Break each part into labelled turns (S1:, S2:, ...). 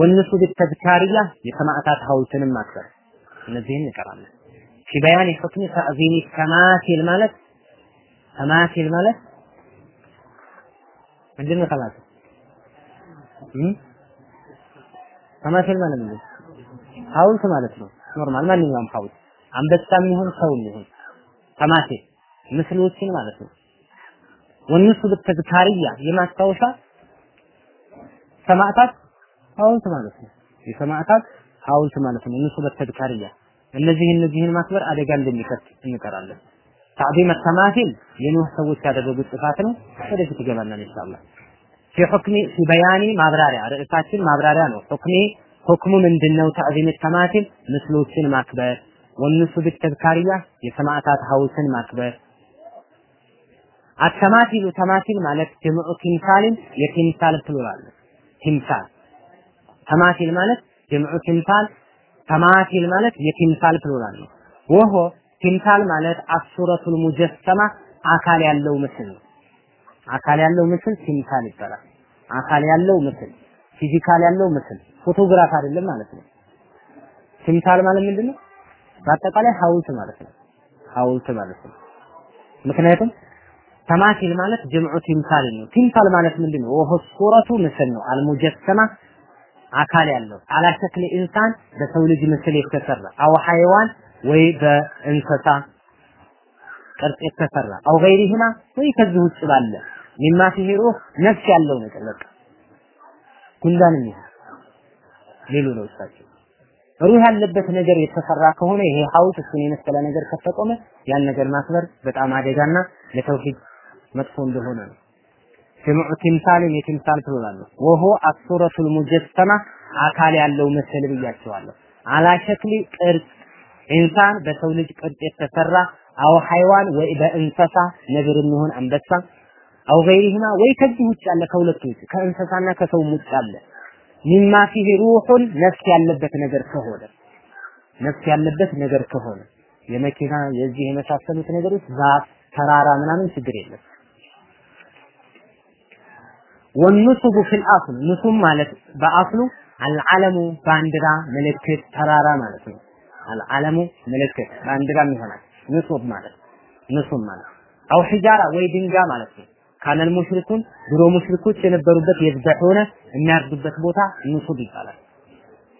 S1: والنصب التذكارية የሰማዕታት ሐውልትንም ማክበር እነዚህን እንቀራለን። في بيان حكم تعظيم ማለት تماثيل ማለት ምንድን ነው? تماثيل تماثيل ማለት ምንድን? ሐውልት ማለት ነው። normal ማንኛውም ሐውልት አንበሳም ይሁን ሰውም ይሁን تماثيل ምስሎችን ማለት ነው። والنصب التذكارية የማስታወሻ ሰማዕታት ሐውልት ማለት ነው። የሰማዕታት ሐውልት ማለት ነው። ንሱብ ተዝካሪያ እነዚህ እነዚህን ማክበር አደጋ እንደሚከት እንቀራለን። ታዕዚም ተማሲል የኑህ ሰዎች ያደረጉት ጥፋት ነው። ወደፊት ይገባናል ኢንሻአላህ። ፊ ሁክሚ ፊ በያኒ ማብራሪያ ርዕሳችን ማብራሪያ ነው። ሁክሚ ሁክሙ ምንድነው? ታዕዚም ተማሲል ምስሎችን ማክበር፣ ወንሱብ ተዝካሪያ የሰማዕታት ሐውልትን ማክበር። التماثيل تماثيل ማለት جمع تمثال የ تمثال plural تمثال تماثيل ማለት جمع تمثال تماثيل ማለት የ تمثال plural ነው። وهو تمثال ማለት الصورة المجسمة አካል ያለው ምስል ነው። አካል ያለው ምስል تمثال ይባላል። አካል ያለው ምስል physical ያለው ምስል ፎቶግራፍ አይደለም ማለት ነው። تمثال ማለት ምንድነው? በአጠቃላይ ሐውልት ማለት ነው። ሐውልት ማለት ነው። ምክንያቱም تماثيل ማለት جمع تمثال ነው። تمثال ማለት ምንድነው? وهو الصورة ምስል ነው። المجسمة አካል ያለው على شكل إنسان በሰው ልጅ ምስል የተሰራ أو حيوان ወይ በእንስሳ ቅርጽ የተሰራ أو غيرهما ወይ ከዚህ ውጭ ባለ مما فيه ነፍስ ያለው ነገር በቃ ጉንዳንም ይሁን ሌሉ ነው እሳቸው። ሩህ ያለበት ነገር የተሰራ ከሆነ ይሄ ሐውልት እሱን የመሰለ ነገር ከተቆመ ያን ነገር ማክበር በጣም አደጋና ለተውሂድ መጥፎ እንደሆነ ነው። ጀምዑ ቲምሳልን የቲምሳል ነው። ወሆ አሱረቱል ሙጀሰማ አካል ያለው ምስል ብያቸዋለሁ። አላ ሸክሊ ቅርጽ ኢንሳን በሰው ልጅ ቅርጽ የተሰራ አው ሐይዋን ወይ በእንስሳ ነብር የሚሆን አንበሳ አው ገይሪህማ ወይ ከዚህ ውጭ ያለ ከሁለቱ ውጭ ከእንስሳና ከሰው ውጭ ያለ ሚማ ፊህ ሩሑን ነፍስ ያለበት ነገር ከሆነ ነፍስ ያለበት ነገር ከሆነ የመኪና የዚህ የመሳሰሉት ነገሮች ዛፍ፣ ተራራ ምናምን ችግር የለም። ወንሱቡ ፊል አስል ንሱም ማለት በአስሉ አልዓለሙ ባንዲራ፣ ምልክት፣ ተራራ ማለት ነው። አልዓለሙ ምልክት ባንዲራም ይሆናል። ንሱብ ማለት ንሱብ ማለት አው ሒጃራ ወይ ድንጋይ ማለት ነው። ካነል ሙሽሪኩን ድሮ ሙሽሪኮች የነበሩበት የዝበሑነ የሚያርዱበት ቦታ ንሱብ ይባላል።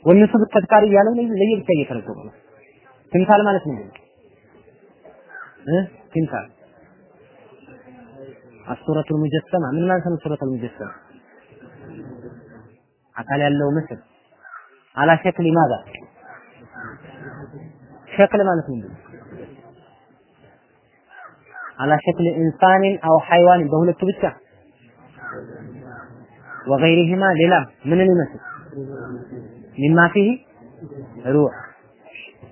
S1: ወንሱብ ተዝካሪ እያለው ለየብቻ እየተረጎመ ነው። ትምሳል ማለት ምንድን ነው? እ ትምሳል አሱረቱል ሙጀሰማ ምን ማለት ነው? ሱረቱል ሙጀሰማ አካል ያለው ምስል አላ ሸክል ማዛ ሸክል ማለት ምንድን? አላ ሸክል ኢንሳንን አው ሐይዋን በሁለቱ ብቻ ወገይሪህማ ሌላም ምንን ይመስል ሚማ ፊህ ሩህ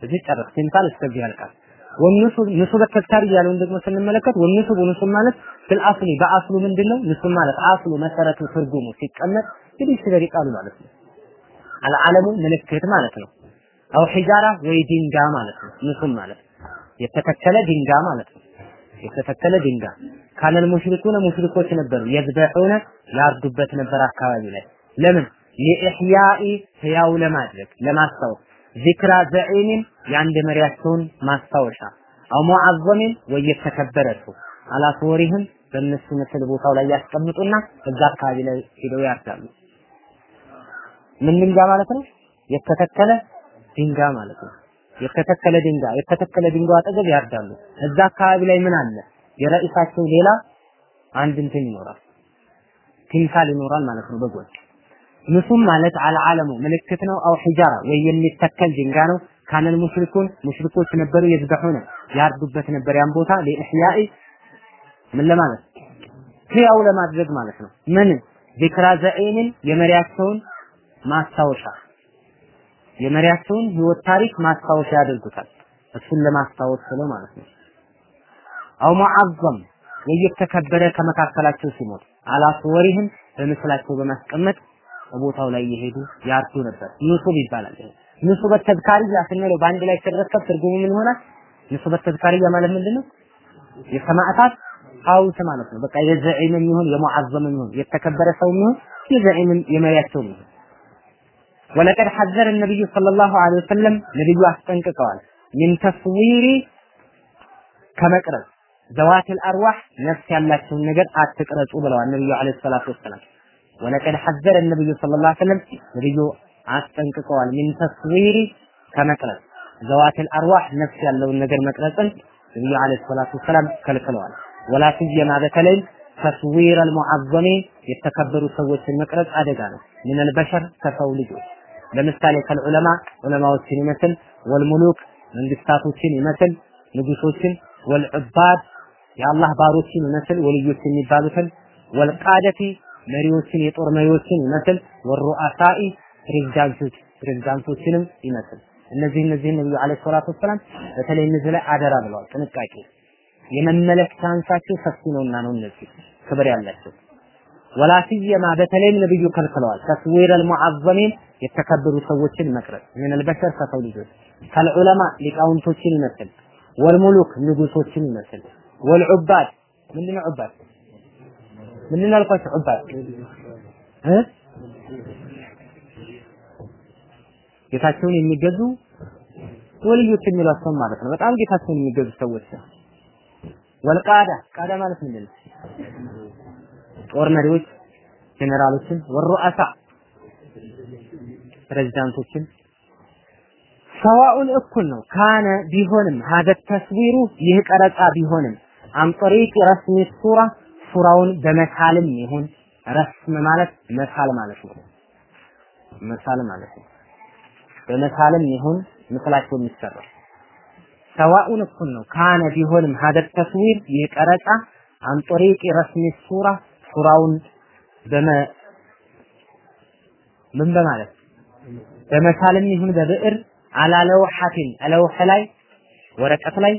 S1: እዚህ ጨረስ ሲምሳል እስከዚህ ያልቃል። ወንሱብ ንሱብ ተዝካሪ ያለውን ደግሞ ስንመለከት ወንሱብ ንሱብ ማለት ፊል አስሊ በአስሉ ምንድነው? ንሱብ ማለት አስሉ መሰረቱ ትርጉሙ ሲቀመጥ እንግዲህ ስለ ቃሉ ማለት ነው። አልዓለሙ ምልክት ማለት ነው። አው ሒጃራ ወይ ድንጋይ ማለት ነው። ንሱብ ማለት የተተከለ ድንጋይ ማለት ነው። የተተከለ ድንጋይ ካለል ሙሽሪኩነ ሙሽሪኮች ነበሩ የዝበሑነ ያርዱበት ነበር አካባቢ ላይ ለምን ለኢሕያኢ ህያው ለማድረግ ለማስታወስ ዚክራ ዘዒምን የአንድ መሪያቸውን ማስታወሻ አው ሙዓዘሚን ወይ የተከበረ ሰው አላስወሪህም በእነሱ ምስል ቦታው ላይ ያስቀምጡና እዛ አካባቢ ላይ ሄደው ያርዳሉ። ምን ድንጋይ ማለት ነው? የተተከለ ድንጋይ ማለት ነው። የተተከለ ድንጋይ የተተከለ ድንጋይ አጠገብ ያርዳሉ። እዛ አካባቢ ላይ ምን አለ? የረኢሳቸው ሌላ አንድ እንትን ይኖራል፣ ቲምሳል ይኖራል ማለት ነው በጎን ንሱም ማለት አልዓለሙ ምልክት ነው። አው ሒጃራ ወይ የሚተከል ድንጋይ ነው። ካነል ሙሽሪኩን ሙሽሪኮች ነበሩ የዝበሑነ ያርዱበት ነበር ያን ቦታ ለኢሕያኢ ምን ለማለት ሕያው ለማድረግ ማለት ነው። ምን ዚክራ ዘዒንን የመሪያቸውን ማስታወሻ የመሪያቸውን ህይወት ታሪክ ማስታወሻ ያደርጉታል። እሱን ለማስታወስ ብለው ማለት ነው። አው ሙዓዘም የተከበረ ከመካከላቸው ሲሞት አላስወሪህም በምስላቸው በማስቀመጥ ቦታው ላይ የሄዱ ያርዱ ነበር። ንሱብ ይባላል። ንሱብ ተዝካሪያ ስንለው በአንድ ላይ ሲረከብ ትርጉሙ ምን ይሆናል? ንሱብ ተዝካሪያ ማለት ምንድነው? የሰማዕታት ሐውልት ማለት ነው። በቃ የዘዒም የሚሆን የሙዓዘም የሚሆን የተከበረ ሰው የሚሆን የዘዒም የመሪያቸው የሚሆን ወለቀድ ሐዘረ ነብዩ ሰለላሁ ዐለይሂ ወሰለም ነብዩ አስጠንቅቀዋል። ሚን ተስዊሪ ከመቅረጽ ዘዋትል አርዋህ ነፍስ ያላቸውን ነገር አትቅረጹ ብለዋል ነብዩ ዐለይሂ ሰላቱ ወሰላም። ወለቀድ ሐዘረ ነብዩ ሰለላሁ ዐለይሂ ወሰለም ነብዩ አስጠንቅቀዋል። ሚን ተስዊሪ ከመቅረጽ ዘዋትል አርዋህ ነፍስ ያለውን ነገር መቅረጽን ነብዩ ዐለይሂ ሰላቱ ወሰላም ከልክለዋል። ወላ ሲየማ በተለይ ተስዊር አልሙዓዘሚን የተከበሩ ሰዎችን መቅረጽ አደጋ ነው። ምን አልበሸር ከሰው ልጆች ለምሳሌ ከልዑለማ ዑለማዎችን ይመስል ወልሙሉክ መንግስታቶችን ይመስል ንጉሶችን ወልዑባድ የአላህ ባሮችን ይመስል ወልዮች የሚባሉትን ወልቃደቲ መሪዎችን የጦር መሪዎችን ይመስል ወሩአሳኢ ፕሬዝዳንቶች ፕሬዝዳንቶችንም ይመስል እነዚህ እነዚህ ነብዩ አለይሂ ሰላቱ ወሰላም በተለይ እነዚህ ላይ አደራ ብለዋል። ጥንቃቄ የመመለክ ቻንሳቸው ሰፊ ነውና ነው እነዚህ ክብር ያላቸው። ወላ ሲየማ በተለይም ነብዩ ከልክለዋል። ተስዊር አልሙዓዘሚን የተከበሩ ሰዎችን መቅረጽ። ምን አልበሸር ከሰው ልጆች ከልዑለማ ሊቃውንቶችን ይመስል ወልሙሉክ ንጉሶችን ይመስል። ወልዑባድ ምንድነው ዑባድ? ምንድን አልኳቸው ዑባድ? ጌታቸውን የሚገዙ ወልዮች የሚሏቸው ማለት ነው። በጣም ጌታቸውን የሚገዙ ሰዎች ወልቃዳ ቃዳ ማለት ምንድን ነው? ጦር መሪዎች ጀነራሎችን ወሩአሳ ፕሬዝዳንቶችን ሰዋኡን እኩል ነው። ካነ ቢሆንም ሀደ ተስዊሩ ይህ ቀረጻ ቢሆንም አንጠሪቅ ረስሚ ሱራ ሱራውን በመሳልም ይሁን ረስም ማለት መሳል ማለት ነው። መሳል ማለት ነው። በመሳልም ይሁን ምስላቸው የሚሰራው ሰዋኡን እኩል ነው። ካነ ቢሆንም ሀደ ተስዊር ይህ ቀረጻ አንጠሪቅ ረስሚ ሱራ ሱራውን በመ ምን በማለት በመሳልም ይሁን በብዕር አላ ለውሐቲን ለውሐ ላይ ወረቀት ላይ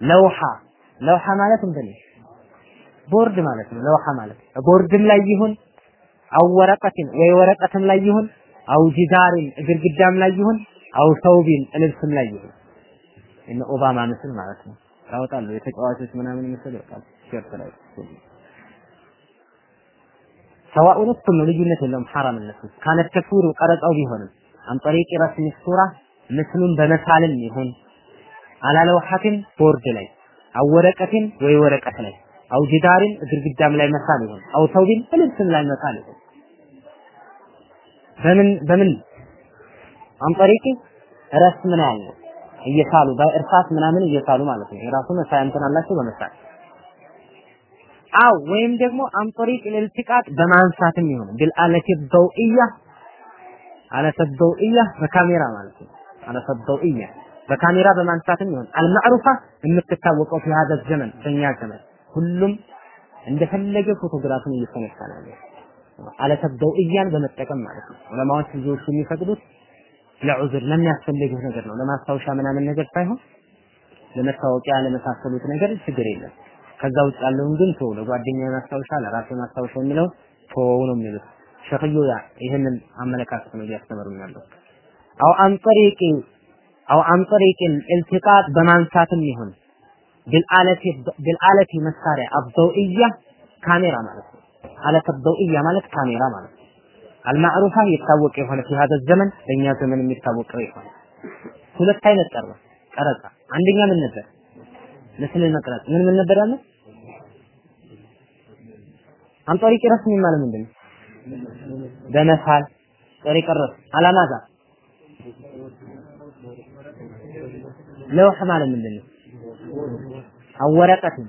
S1: لوحة لوحة ማለት ምንድን? ቦርድ ማለት ነው። لوحة ማለት ቦርድም ላይ ይሁን أو ورقة ወይ ወረቀትም ላይ ይሁን أو جدار ግድግዳም ላይ ይሁን አው ሰውቢን ልብስም ላይ ይሁን እነ ኦባማ ምስል ማለት ነው። ያወጣሉ። የተጫዋቾች ምናምን ምስል ይወጣል shirt ላይ سواء እኩል ልዩነት የለውም። ሐራምነቱ كان تصويره ቀረጻው ቢሆንም አን ጠሪቅ ረስሚ ሱራ ምስሉን በመሳልም ይሁን አላለውሐትን ቦርድ ላይ አው ወረቀትን ወይ ወረቀት ላይ አው ጅዳሪን ግድግዳም ላይ መሳል ይሁን አው ተውቢን ልብስም ላይ መሳል ይሁን። በምን በምን? አን ጠሪቅ ረስም ነው? ያለው እየሳሉ በእርሳስ ምናምን እየሳሉ ማለት ነው። የራሱ መሳያ እንትን አላቸው በመሳል አው ወይም ደግሞ አንጦሪቅ ልልትቃት በማንሳትም ይሁን ቢልአለት ደውእያ አለት ደውእያ በካሜራ ማለት ነው። አለት ደውእያ በካሜራ በማንሳትም ይሁን አልማዕሩፋ የምትታወቀው ፊሃዘ ዘመን በእኛ ዘመን ሁሉም እንደፈለገ ፎቶግራፍን እየተነሳ ነው። አለት ደውእያን በመጠቀም ማለት ነው። ዑለማዎች ልጆቹ የሚፈቅዱት ለዑዝር ለሚያስፈልግህ ነገር ነው። ለማስታወሻ ምናምን ነገር ሳይሆን ለመታወቂያ ለመሳሰሉት ነገር ችግር የለም። ከዛ ውጭ ያለውን ግን ተው፣ ለጓደኛ ማስታወሻ፣ ለራሴ ማስታወሻ የሚለው ተወው ነው የሚሉት። ሸኽዩ ያ ይህንን አመለካከት ነው እያስተምሩን ያለው። አው አንጠሪቂ አው አንጠሪቂ ኢልቲቃጥ በማንሳትም ይሁን ቢልአለቲ መሳሪያ አብደውኢያ ካሜራ ማለት ነው። አብደውኢያ ማለት ካሜራ ማለት አልማዕሩፋ የታወቀ የሆነ في هذا ዘመን በእኛ ዘመን የሚታወቀው የሆነ ሁለት አይነት ቀረ ቀረጻ አንደኛ ምን ነበር ምስል መቅረጽ ምን ምን ነበር ያለው አንጦሪቅ ረስም ማለት ምንድን ነው በመሳል ጦሪቅ ረስም አላማዛ ለውህ ማለት ምንድን ነው አው ወረቀትን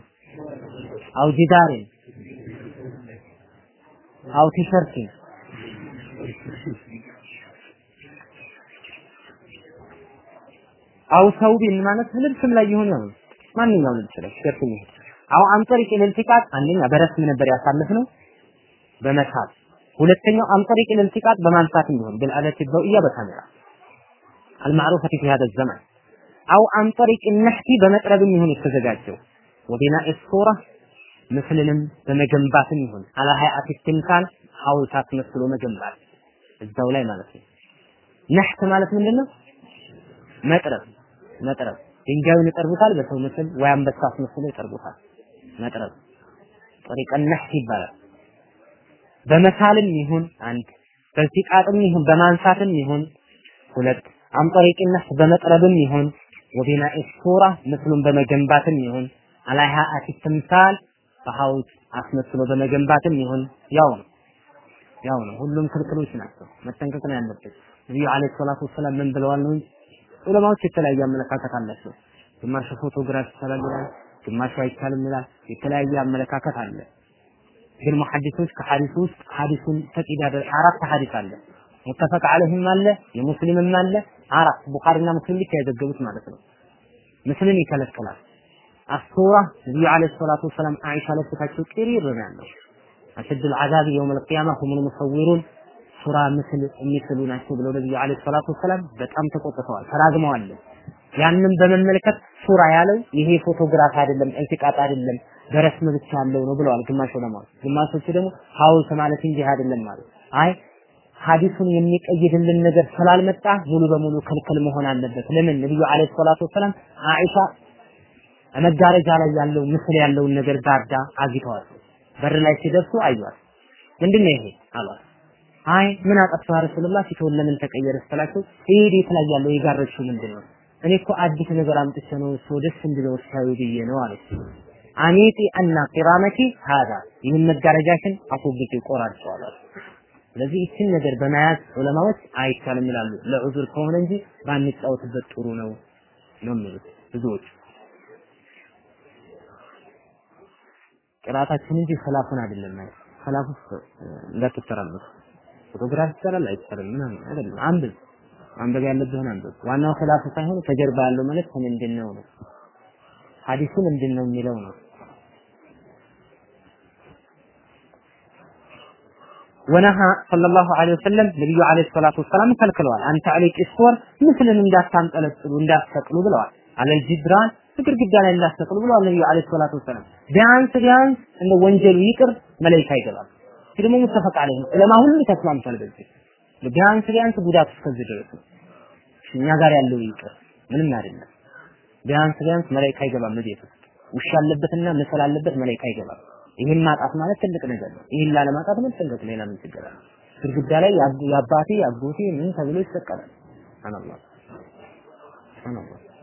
S1: አው ጂዳርን አው ቲሸርትን አው ሰውቢን ማለት ልብስም ላይ ይሆን ነው ማንኛውም ልብስ ላይ ሸርት ይሁን አው አንጠሪቅ ልልቲቃት አንደኛ በረስም ነበር ያሳለፍነው በመሳል ሁለተኛው አንጠሪቅ ልልቲቃት በማንሳት እንዲሆን بالآلة الضوئية በካሜራ المعروفة في هذا الزمن أو عن طريق النحت በመጥረብ ይሁን የተዘጋጀው وبناء الصورة ምስልንም በመገንባትም ይሁን على هيئة التمثال ሐውልታት መስሎ መገንባት እዛው ላይ ማለት ነው። ነህት ማለት ምንድነው? መጥረብ መጥረብ። ድንጋዩን ይጠርቡታል በሰው ምስል ወይ አንበሳ አስመስለው ይጠርቡታል። መጥረብ። ጠሪቀ ነህት ይባላል። በመሳልም ይሁን አንድ በልቲቃጥም ይሁን በማንሳትም ይሁን ሁለት አንጠሪቅ ነፍስ በመጥረብም ይሁን ወቢና ሱራ ምስሉን በመገንባትም ይሁን አላይሃ አትምሳል በሐውልት አስመስሎ በመገንባትም ይሁን ያው ነው ያው ነው። ሁሉም ክልክሎች ናቸው። መጠንቀቅ ነው ያለበት። ነብዩ አለይሂ ሰላቱ ወሰላም ምን ብለዋል ነው ዑለማዎች የተለያየ አመለካከት አላቸው። ግማሹ ፎቶግራፍ ይቻላል ይላል፣ ግማሹ አይቻልም ይላል። የተለያየ አመለካከት አለ። ግን ሙሐዲሶች ከሐዲሱ ውስጥ ሐዲሱን ተቂዳ አራት ሐዲስ አለ። ሙተፈቅ ዐለይሂም አለ፣ የሙስሊምም አለ። አራት ቡኻሪና ሙስሊም ብቻ የዘገቡት ማለት ነው። ምስልን ይከለክላል። አሱራ ነብዩ አለይሂ ሰላቱ ወሰላም አይሻ ለፊታቸው ቅሪር ነው ያለው አሸድ العذاب يوم القيامة هم المصورون ሱራ ምስል የሚስሉ ናቸው ብለው ነብዩ አለይሂ ሰላቱ ወሰላም በጣም ተቆጥተዋል፣ ተራግመዋል። ያንን በመመልከት ሱራ ያለው ይሄ ፎቶግራፍ አይደለም፣ ኢልቲቃጥ አይደለም፣ በረስም ብቻ ያለው ነው ብለዋል ግማሽ ዑለማዎች። ግማሾቹ ደግሞ ሐውልት ማለት እንጂ አይደለም ማለት አይ ሐዲሱን የሚቀይድልን ነገር ስላልመጣ ሙሉ በሙሉ ክልክል መሆን አለበት። ለምን ነብዩ አለይሂ ሰላቱ ወሰላም አኢሻ መጋረጃ ላይ ያለው ምስል ያለውን ነገር ጋርዳ አግኝተዋል። በር ላይ ሲደርሱ አዩዋት። ምንድነው ይሄ አሏት። አይ ምን አጠፋ ረሱልላህ ፊትውን ለምን ተቀየረ ስትላቸው ይሄ ቤት ላይ ያለው የጋረድሽው ምንድን ነው? እኔ እኮ አዲስ ነገር አምጥቼ ነው እሱ ደስ እንዲለው ስታዩ ብዬ ነው አለች። አኒቲ አና ቂራመቲ ሀዳ ይህን መጋረጃሽን አስወግጄ ቆራርጬዋለሁ። ስለዚህ ይችን ነገር በመያዝ ዑለማዎች አይቻልም ይላሉ። ለዑዙር ከሆነ እንጂ ባንጫወትበት ጥሩ ነው ነው የሚሉት ብዙዎች። ቅራታችን እንጂ ሰላፉን አይደለም ማለት ሰላፉ እንዳትተራመሱ ፎቶግራፍ ይቻላል አይቻልም ምናምን አይደለም። አንብብ ማንበብ ያለብህን አንብብ። ዋናው ኺላፍ ሳይሆን ከጀርባ ያለው መልእክት ምንድን ነው ነው ሐዲሱ ምንድን ነው የሚለው ነው። ወነሃ ሰለላሁ ዐለይሂ ወሰለም ነብዩ ዐለይሂ ሰላቱ ወሰላም ከልክለዋል። አንተ ዐለይክ ስወር ምስልን እንዳታንጠለጥሉ እንዳትሰቅሉ ብለዋል። አለል ጅድራን ግድግዳ ላይ እንዳትሰቅሉ ብለዋል ነብዩ ዐለይሂ ሰላቱ ወሰላም። ቢያንስ ቢያንስ እንደ ወንጀሉ ይቅር መላእክት አይገባም። ይህ ደግሞ ሙተፈቅ ዐለይሂ ነው። ዑለማ ሁሉ ተስማምቷል በዚህ ቢያንስ ቢያንስ ጉዳት እስከዚህ ድረስ እኛ ጋር ያለው ይቅር ምንም አይደለም። ቢያንስ ቢያንስ መላእክት አይገባም ቤት ውሻ አለበትና ምስል አለበት መላእክት አይገባም። ይህን ማጣት ማለት ትልቅ ነገር ነው። ይህን ላለማጣት መጠንቀቅ ሌላ ምን ችግር አለ? ግድግዳ ላይ የአባቴ የአጎቴ ምን ተብሎ ይሰቀላል። ሱብሃንአላህ ሱብሃንአላህ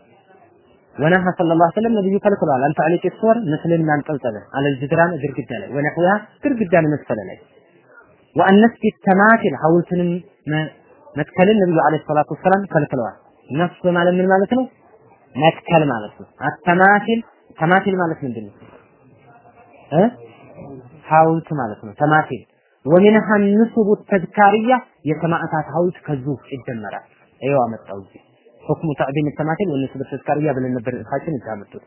S1: ወነሃ ሰለላሁ ዐለይሂ ወሰለም ነብዩ ከልክለዋል። አንተ ዐለይከ ሱወር ምስልን ማንጠልጠል አለል ጅድራን ግድግዳ ላይ ወነህዋ ግድግዳን መሰለ ላይ ወአነስቲ ተማቲል ሐውልትንም መትከልን ነብዩ ዐለይሂ ሰላቱ ወሰላም ከልክለዋል። ነፍስ ማለት ምን ማለት ነው? መትከል ማለት ነው። አተማቲል ተማቲል ማለት ምንድን ነው? እ ሐውልት ማለት ነው። ተማቲል ወሚንሃ ንሱቡ ተዝካሪያ የሰማዕታት ሐውልት ውስጥ ይደመራል። ይኸው አመጣው እዚህ ሁክሙ ተዕዲም ተማቲል ወንሱቡ ተዝካሪያ ብለን ነበር እሳችን ያመጡት።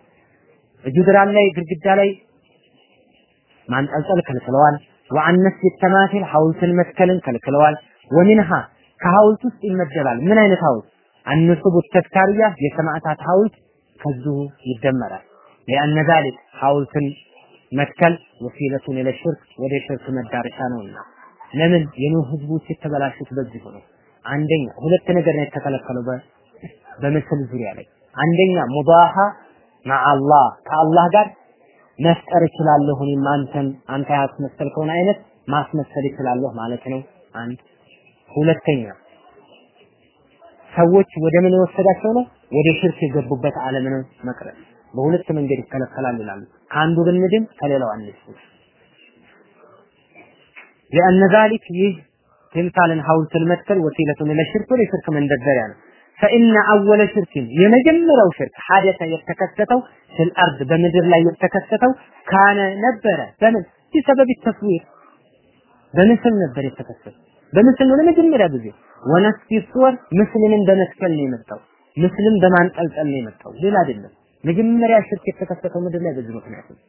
S1: ጁድራን ላይ ግድግዳ ላይ ማንጠልጠል ከልክለዋል። ወአነስ ተማቲል ሐውልትን መትከልን ከልክለዋል። ወሚንሃ ከሐውልት ውስጥ ይመደባል። ምን አይነት ሐውልት? አንሱቡ ተዝካሪያ የሰማዕታት ሐውልት ከዚሁ ይደመራል። ሊአነ ዛሊክ ሐውልትን መትከል ወሲለቱን ኢለ ሽርክ ወደ ሽርክ መዳረሻ ነውና። ለምን የኑህ ህዝቦች የተበላሹት በዚህ ነው። አንደኛ ሁለት ነገር ነው የተከለከለው በምስል ዙሪያ ላይ አንደኛ ሙባሃ ማአላህ ከአላህ ጋር መፍጠር እችላለሁ እኔም አንተን አንተ ያስመሰልከውን አይነት ማስመሰል እችላለሁ ማለት ነው። አንድ ሁለተኛ ሰዎች ወደ ምን የወሰዳቸው ነው? ወደ ሽርክ የገቡበት ዓለም ነው መቅረት። በሁለት መንገድ ይከለከላል ይላሉ። ከአንዱ ብንድን ከሌላው አንስ لأن ذلك ይህ ትምሳልን ሐውልትን መትከል ወሲለቱን ለሽርክ ወደ ሽርክ መንደርደሪያ ነው። ፈኢነ አወለ ሽርኪን የመጀመሪያው ሽርክ ሐደተ የተከሰተው ፊል አርድ በምድር ላይ የተከሰተው ካነ ነበረ በምን ቢሰበብ ተስዊር በምስል ነበር የተከሰተው። በምስል ነው ለመጀመሪያ ጊዜ። ወነስፊ ሱወር ምስልንም በመስቀል ነው የመጣው። ምስልም በማንጠልጠል ነው የመጣው። ሌላ አይደለም። መጀመሪያ ሽርክ የተከሰተው ምድር ላይ በዚህ ምክንያት ነው።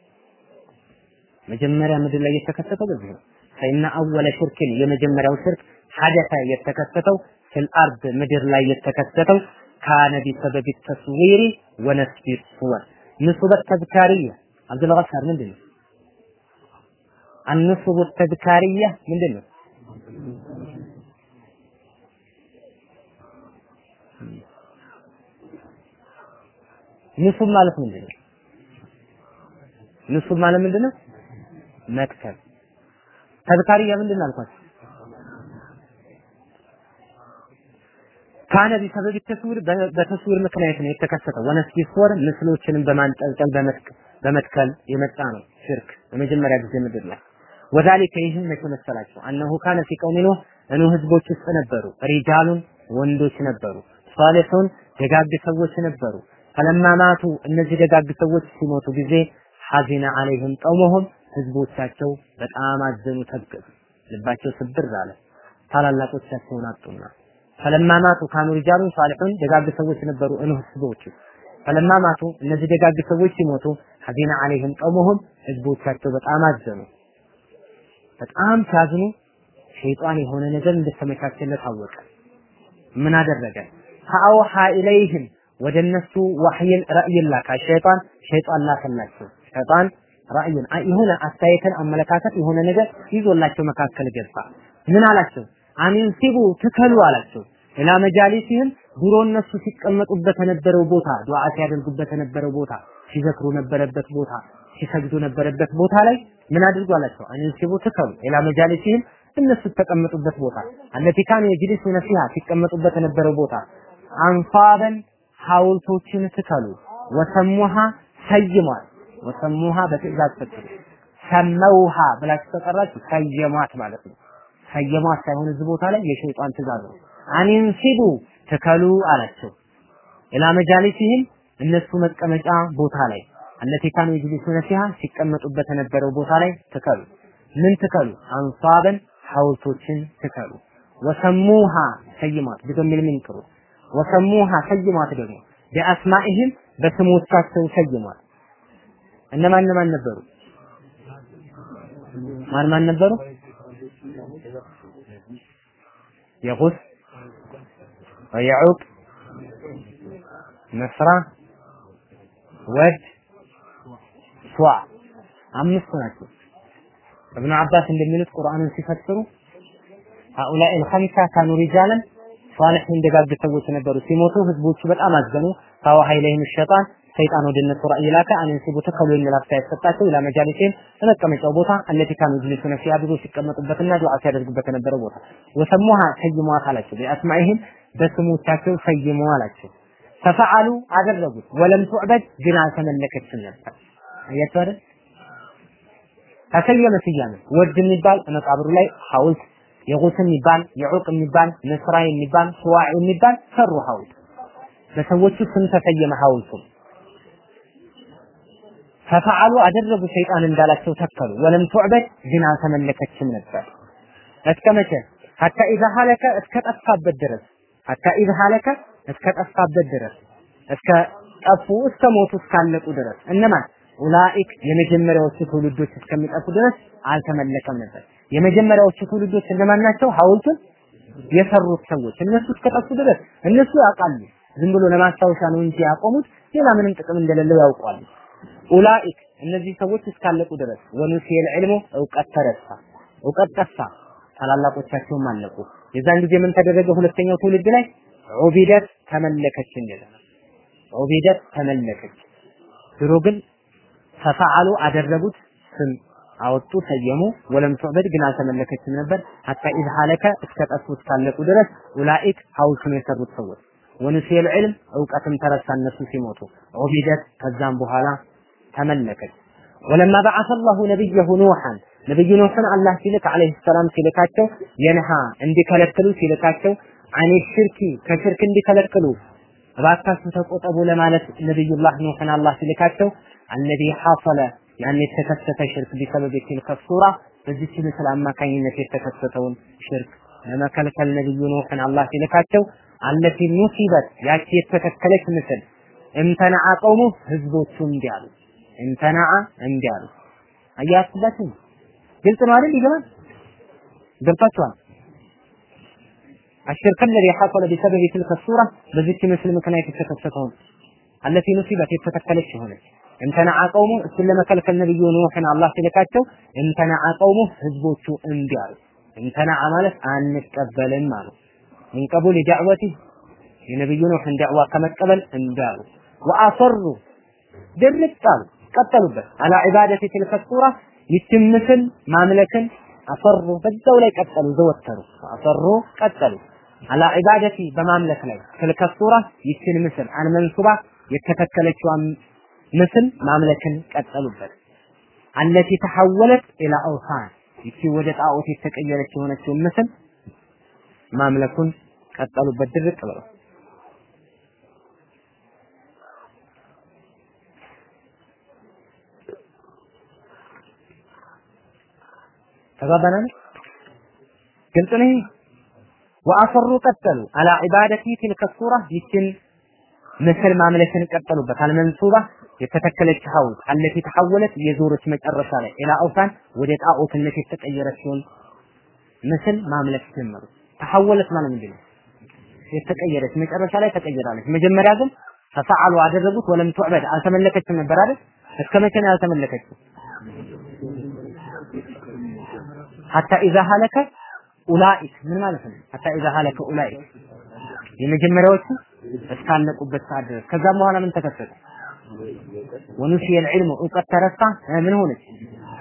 S1: መጀመሪያ ምድር ላይ የተከሰተው በዚህ ነው። ፈኢነ አወለ ሽርክን የመጀመሪያው ሽርክ ሐደተ የተከሰተው ፊል አርድ ምድር ላይ የተከሰተው ካነ ቢሰበብ ተስዊሪ ወነስፊ ሱወር ንሱበ ተዝካሪያ አብዱል ገፋር ምንድን ነው አንሱቡ ተዝካሪያ ምንድን ነው ንሱብ ማለት ምንድን ነው? ንሱብ ማለት ምንድን ነው? መትከል። ተዝካሪያ ምንድን አልኳችሁ? كان بسبب التصوير በ تصوير ምክንያት ነው የተከሰተው። ونصب الصور ምስሎችንም በማንጠልጠል በመትከል የመጣ ነው ሽርክ። በመጀመሪያ ጊዜ ምድር ላይ وذلك ይህም መቼ أنه كان في قوم نوح እኑህ ህዝቦች ውስጥ ነበሩ። رجال ወንዶች ነበሩ። صالحون ደጋግ ሰዎች ነበሩ። فلما እነዚህ ደጋግ ሰዎች ሲሞቱ ጊዜ حزن عليهم قومهم ህዝቦቻቸው በጣም አዘኑ ተገዙ። ልባቸው ስብር አለ። ታላላቆቻቸውን አጡና ፈለማ ማቱ ካኑ ሪጃሉን ሷሊሑን ደጋግ ሰዎች ነበሩ። እኑህ ህዝቦች ፈለማ ማቱ እነዚህ ደጋግ ሰዎች ሲሞቱ ሐዚነ አለይህም ቀውመሁም ህዝቦቻቸው በጣም አዘኑ። በጣም ሲያዝኑ ሸይጣን የሆነ ነገር እንደተመቻቸለት አወቀ። ምን አደረገ? ፈአውሃ ኢለይህም ወደ እነሱ ዋህይን ራእይን ላካ ሸይጣን ሸይጣን ላከላቸው። ሸይጣን ራእይን የሆነ አስተያየትን አመለካከት የሆነ ነገር ይዞላቸው መካከል ገባ። ምን አላቸው አሚን ሲቡ ትከሉ አላቸው። ሌላ መጃሊሲህም ድሮ እነሱ ሲቀመጡበት የነበረው ቦታ ዱዓ ሲያደርጉበት የነበረው ቦታ ሲዘክሩ ነበረበት ቦታ ሲሰግዱ ነበረበት ቦታ ላይ ምን አድርጉ አላቸው? አሚን ሲቡ ትከሉ ሌላ መጃሊሲህም እነሱ ተቀመጡበት ቦታ። አለቲ ካኑ የጅሊሱነ ፊሃ ሲቀመጡበት የነበረው ቦታ። አንፋበን ሐውልቶችን ትከሉ ወሰሙሃ ሰይሟል ወሰሙሃ በትእዛዝ ፈትሉ ሰመውሃ ብላችሁ ተቀራችሁ ሰየሟት ማለት ነው ሰየሟት ሳይሆን እዚህ ቦታ ላይ የሸይጣን ትእዛዝ ነው። አኒንሲቡ ትከሉ አላቸው። ኢላ መጃሊሲህም እነሱ መቀመጫ ቦታ ላይ አለቲ ካኑ የጅሊሱነ ፊሃ ሲቀመጡበት የነበረው ቦታ ላይ ትከሉ ምን ትከሉ አንሳበን ሐውልቶችን ትከሉ ወሰሙሃ ሰይሟት ቢዶሚል ሚንክሩ ወሰሙሃ ሰይሟት ደግሞ በአስማኢህም በስሞቻቸው ሰይሟት እነማን እነማን ነበሩ? ማን ማን ነበሩ የጉስ ወየዑቅ ነስራ ወድ ሷ አምስቱ ናቸው እብኑ አባስ እንደሚሉት ቁርአንን ሲፈስሩ هؤلاء الخمسة كانوا رجالا ሷሊሒን ደጋግ ሰዎች ነበሩ ሲሞቱ ህዝቦቹ በጣም አዘኑ ፈአውሃ ኢለይሂም ሸይጣን ሰይጣን ወደ እነሱ ራእይ ላከ አንንሲቡ ተከሉ የሚል አስተያየት ሰጣቸው ኢላ ለመቀመጫው ቦታ አለቲ ካኑ ይጅሊሱነ ፊሃ ብዙ ሲቀመጡበትና ዱዓ ሲያደርጉበት የነበረው ቦታ። ወሰሙሃ ሰይሟት አላቸው ቢአስማኢህም በስሞቻቸው ሰይሙ አላቸው። ተፈዓሉ አደረጉት ወለም ቱዕበድ ግን አልተመለከችም ነበር። አያችሁ ተሰየመ ስያሜ ወድ የሚባል መቃብሩ ላይ ሐውልት የጉስ የሚባል የዑቅ የሚባል ነስራ የሚባል ስዋዕ የሚባል ሰሩ ሐውልት። በሰዎቹ ስም ተሰየመ ሐውልቱ ፈፈዓሉ አደረጉ ሰይጣን እንዳላቸው ተከሉ። ወለም ቱዕበድ ግን አልተመለከችም ነበር። እስከ መቼ? ሐታ ኢዛ ሀለከ እስከ ድረስ። ሐታ ኢዛ ሀለከ እስከ ድረስ። እስከ ጠፉ እስከ ሞቱ እስካለቁ ድረስ። እነማን? ኡላኢክ የመጀመሪያዎቹ ትውልዶች እስከሚጠፉ ድረስ አልተመለከም ነበር። የመጀመሪያዎቹ ትውልዶች እነማን ናቸው? ሐውልቱን የሰሩት ሰዎች። እነሱ እስከጠፉ ድረስ። እነሱ ያውቃሉ። ዝም ብሎ ለማስታወሻ ነው እንጂ ያቆሙት። ሌላ ምንም ጥቅም እንደሌለው ያውቃሉ ኡላኢክ እነዚህ ሰዎች እስካለቁ ድረስ ወኑሲል ዒልሙ እውቀት ተረሳ። እውቀት ጠፋ። ታላላቆቻቸውም አለቁ። የዛን ጊዜ ምን ተደረገ? ሁለተኛው ትውልድ ላይ عبدت ተመለከች እንደገና عبدت ተመለከች። ድሮ ግን ففعلوا አደረጉት ስም አወጡ ሰየሙ። ولم تعبد ግን አልተመለከችም ነበር። حتى إذا هلك እስከ ጠፉ እስካለቁ ድረስ أولئك ሐውልቱን የሰሩት ሰዎች። ونسي العلم እውቀትም ተረሳ እነሱ ሲሞቱ። عبدت ከዛም በኋላ ተመለከች ولما بعث الله نبيه نوحا ነብዩ ኑሕን አላህ ሲልክ አለይሂ ሰላም ሲልካቸው የነሃ እንዲከለክሉ ሲልካቸው አኔ ሽርኪ ከሽርክ እንዲከለክሉ እባካችሁ ተቆጠቡ ለማለት ነብዩላህ ኑሕን አላህ ሲልካቸው አለዚ ሐሰለ ያን የተከሰተ ሽርክ ቢሰበብ ትልከ ሱራ በዚች ምስል አማካኝነት የተከሰተውን ሽርክ ለመከልከል ነብዩ ኑሕን አላህ ሲልካቸው አለቲ ኑሲበት ያቺ የተተከለች ምስል እምተናዓ ቀውሙ ህዝቦቹ እምቢ አሉ እምተናዓ እምቢ አሉ አያስባችሁ ግልጽ ነው አይደል ይገባል ገብታችኋል الشرك الذي حصل بسبب تلك الصورة በዚች ምስል ምክንያት የተከሰተውን التي نصبت የተተከለች ሆነች امتنع قومه እሱን ለመከልከል ነብዩ ኑህን አላህ ሲልካቸው امتنع قومه ህዝቦቹ እምቢ አሉ امتنع ማለት አንቀበልም አሉ من قبول دعوته የነብዩ ኑህን ዳዕዋ ከመቀበል እምቢ አሉ ወአሰሩ ድርቅ አሉ ቀጠሉበት አላ ዒባደቲ ትልከ ሱራ ይችን ምስል ማምለክን አሰሩ በዛው ላይ ቀጠሉ ዘወተሩ። አሰሩ ቀጠሉ። አላ ዒባደቲ በማምለክ ላይ ትልከ ሱራ ይችን ምስል አንመንሱባ የተተከለችዋን ምስል ማምለክን ቀጠሉበት። አለቲ ተሐወለት ኢላ አውሳን። ይቺ ወደ ጣዖት የተቀየረች የሆነችውን ምስል ማምለኩን ቀጠሉበት። ድርቅ ብለው ተግባባናል ግልጽ ነው ወአሰሩ ቀጠሉ። አላ ዒባደቲ ትልከ ሱራ ይችን ምስል ማምለክን ቀጠሉበት። አልመንሱባ የተተከለች ሐውልት። አለቲ ተሐወለት የዞረች መጨረሻ ላይ። ኢላ አውሳን ወደ ጣዖትነት የተቀየረችውን ምስል ማምለክ ጀመሩ። ተሐወለት ማለት ምንድን ነው? የተቀየረች መጨረሻ ላይ ተቀይራለች መጀመሪያ ግን ተፈዓሉ አደረጉት። ወለም ቱዕበድ አልተመለከችም ነበር አይደል? እስከ መቼ ነው ያልተመለከችው ሐታ ኢዛ ሀለከ ኡላኢክ ምን ማለት ነው ሐታ ኢዛ ሀለከ ኡላኢክ የመጀመሪያዎቹ እስካለቁበት ሰዓት ድረስ ከዛም በኋላ ምን ተከሰተ ወኑሲየ العلم እውቀት ተረሳ ምን ሆነች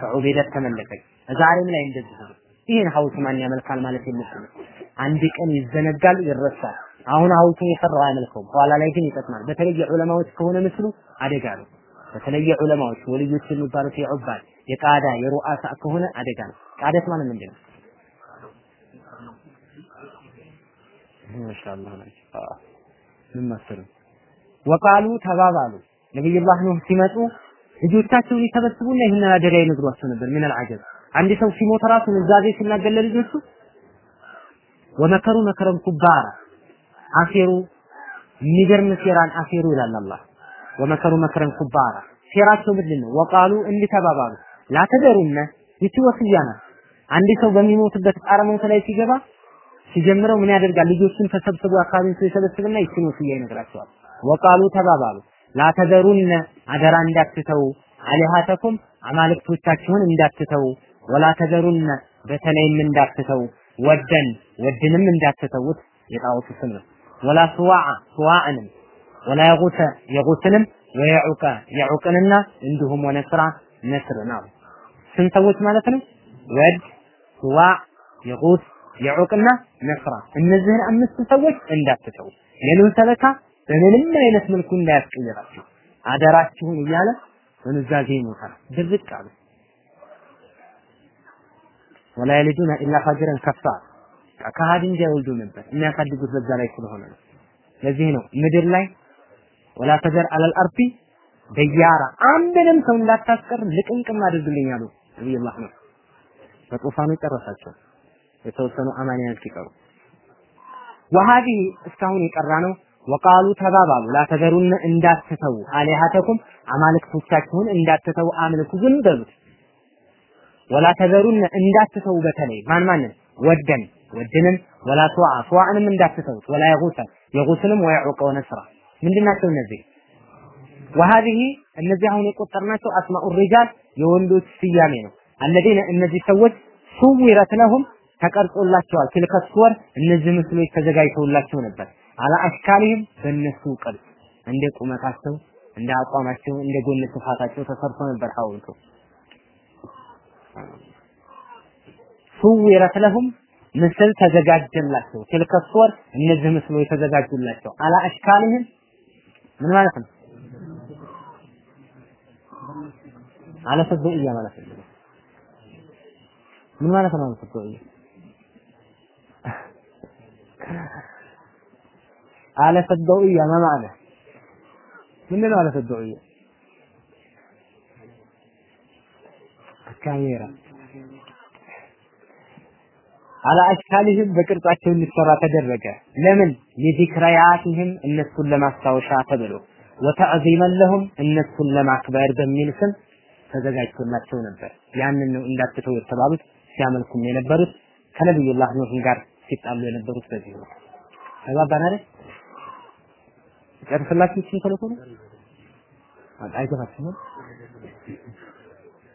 S1: ፈዑቢደት ተመለከች ዛሬም ላይ እንደዚህ ነው ይሄን ሐውልት ማን ያመልካል ማለት የምትችል አንድ ቀን ይዘነጋል ይረሳል አሁን ሐውልቱን የሰራው አያመልከውም ኋላ ላይ ግን ይጠቅማል በተለይ ዑለማዎች ከሆነ ምስሉ አደጋ ነው በተለይ ዑለማዎች ወልዮች የሚባሉት የዑባድ የቃዳ የሩአሳ ከሆነ አደጋ ነው። ቃደት ማለት ምንድን ነው? ማሻአላህ ምን መሰሉ ወቃሉ ተባባሉ። ነብዩላህ ኑህ ሲመጡ ልጆቻቸውን ይሰበስቡና ይህንን አደጋ ይነግሯቸው ነበር። ምን አልዓጀብ አንድ ሰው ሲሞት ራሱ ኑዛዜ ሲናገር ለልጆቹ ወመከሩ መከረም ኩባራ አሴሩ የሚገርም ሴራን አሴሩ ይላል አላህ። ወመከሩ መከረን ኩባራ። ሴራቸው ምንድን ነው? ወቃሉ እንዲህ ተባባሉ ላተደሩነ ይቺ ወስያ አንድ ሰው በሚሞትበት ጣረ ሞት ላይ ሲገባ ሲጀምረው ምን ያደርጋል ልጆቹን ተሰብስቦ አካባቢን ሰው ይሰበስብና ይነግራቸዋል ወቃሉ ተባባሉ ላተደሩነ አደራ እንዳትተው አሊሃተኩም አማልክቶቻችሁን እንዳትተው ወላ ተደሩነ በተለይም እንዳትተው ወደን ወድንም እንዳትተውት የጣዖቱ ስም ነው ወላ ስዋዓ ስዋዕንም ወላ የጉተ የጉትንም ወየዑቀ የዑቅንና እንዲሁም ወነስራ ነስር ነው ስንት ሰዎች ማለት ነው? ወድ ስዋዕ የጉት የዑቅና ነስራ። እነዚህን አምስት ሰዎች እንዳትተው። የኑን ሰበካ በምንም አይነት መልኩ እንዳያስቀይራችሁ። አደራችሁን እያለ በኑዛዜ ይሞታል። ድርቅ አሉ ወላ የልጁነ ኢላ ፋጅረን ከፋር። ከሃዲ እንጂ አይወልዱ ነበር። የሚያሳድጉት በዛ ላይ ስለሆነ ነው። ለዚህ ነው ምድር ላይ ወላ ተዘር አለል አርዲ ደያራ። አንድንም ሰው እንዳታስቀር ልቅንቅም አድርግልኝ አሉ ነብዩላህ ነው። በጡፋኑ ጨረሳቸው የተወሰኑ አማንያን ሲቀሩ ወሃዲህ እስካሁን የቀራ ነው ወቃሉ ተባባሉ። ላተዘሩን እንዳትተው አሊሃተኩም አማልክቶቻችሁን እንዳትተው አምልኩ ግን በሉት። ወላ እንዳትተው በተለይ ማን ማንን? ወደን ወድንም ወላ ሱዓ ሱዓንም እንዳትተውት ወላ የጉሰ የጉስንም ወየዑቀ ወነስራ ምንድናቸው እነዚህ? ወሃዲህ እነዚህ አሁን የቆጠርናቸው አስማኡ ሪጃል የወንዶች ስያሜ ነው። አለዚነ እነዚህ ሰዎች ሱዊረት ለሁም ተቀርጾላቸዋል። ትልከ ሱወር እነዚህ ምስሎች ተዘጋጅተውላቸው ነበር። አላ አሽካሊህም በእነሱ ቅርጽ እንደ ቁመታቸው እንደ አቋማቸው እንደ ጎን ስፋታቸው ተሰርቶ ነበር ሐውልቱ። ሱዊረት ለሁም ምስል ተዘጋጀላቸው። ትልከ ሱወር እነዚህ ምስሎች ተዘጋጁላቸው። አላ አሽካሊህም ምን ማለት ነው አለ ፈዱእያ ማለት ነው ምን ማለት ነው ፈዱእያ አለ ፈዱእያ ማ ማለት? ምንድን ነው አለ ፈዱእያ ካሜራ። አላ አሽካሊህም በቅርጻቸው እንዲሰራ ተደረገ። ለምን? የዚክራያትህም እነሱን ለማስታወሻ ተብሎ ወተዕዚመን ለሁም እነሱን ለማክበር በሚል ስም ተዘጋጅቶላቸው ነበር። ያንን ነው እንዳትተው የተባሉት ሲያመልኩም የነበሩት ከነብዩላህ ኑህ ጋር ሲጣሉ የነበሩት በዚህ ነው። አይደል? ጨርስላችሁ እቺን አይገባችሁም